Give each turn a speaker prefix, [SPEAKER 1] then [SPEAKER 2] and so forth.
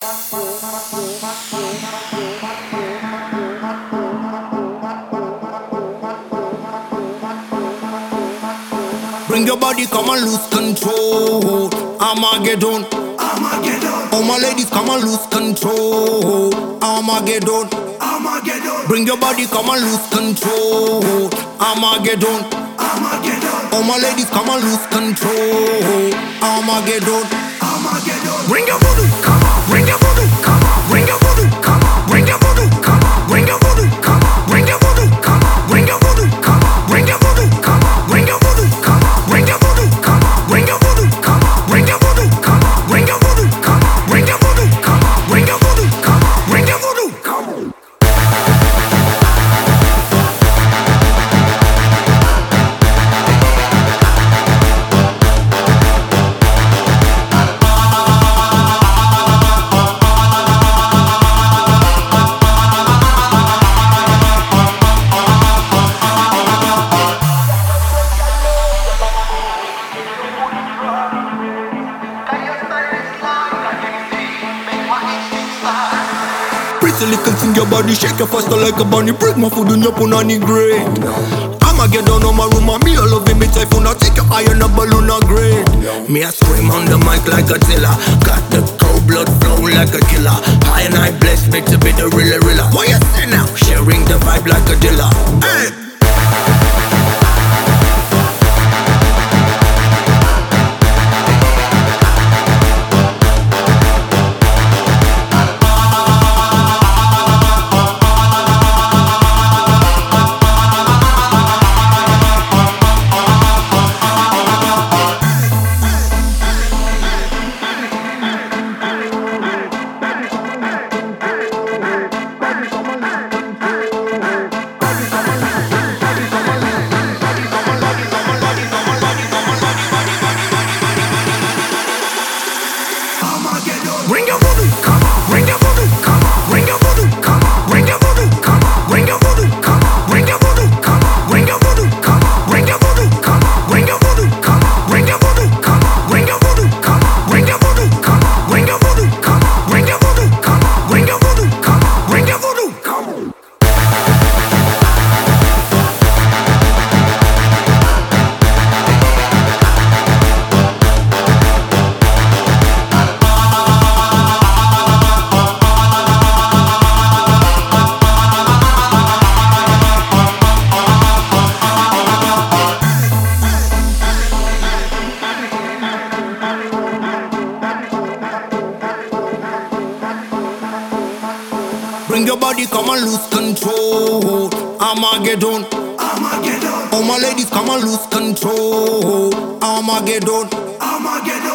[SPEAKER 1] Bring your body, come and lose control. Armageddon.
[SPEAKER 2] Armageddon,
[SPEAKER 1] All my ladies, come and lose control. Armageddon.
[SPEAKER 2] Armageddon,
[SPEAKER 1] Bring your body, come and lose control. Armageddon.
[SPEAKER 2] Armageddon,
[SPEAKER 1] All my ladies, come and lose control. Armageddon. Bring your voodoo, come on. Bring your voodoo, come on. Pretty little thing your body your faster like a bunny Break. My food on your punani grade I'ma get down on my room and me love it, me typhoon. I take your eye on a balloon a grade Me I scream on the mic like a tiller Got the cold blood flow like a killer. High and I bless me to be the real real. What you say now? Sharing the vibe like a dealer. Hey! Bring your body, come and lose control. Armageddon.
[SPEAKER 2] Armageddon,
[SPEAKER 1] All my ladies, come and lose control. Armageddon.
[SPEAKER 2] Armageddon,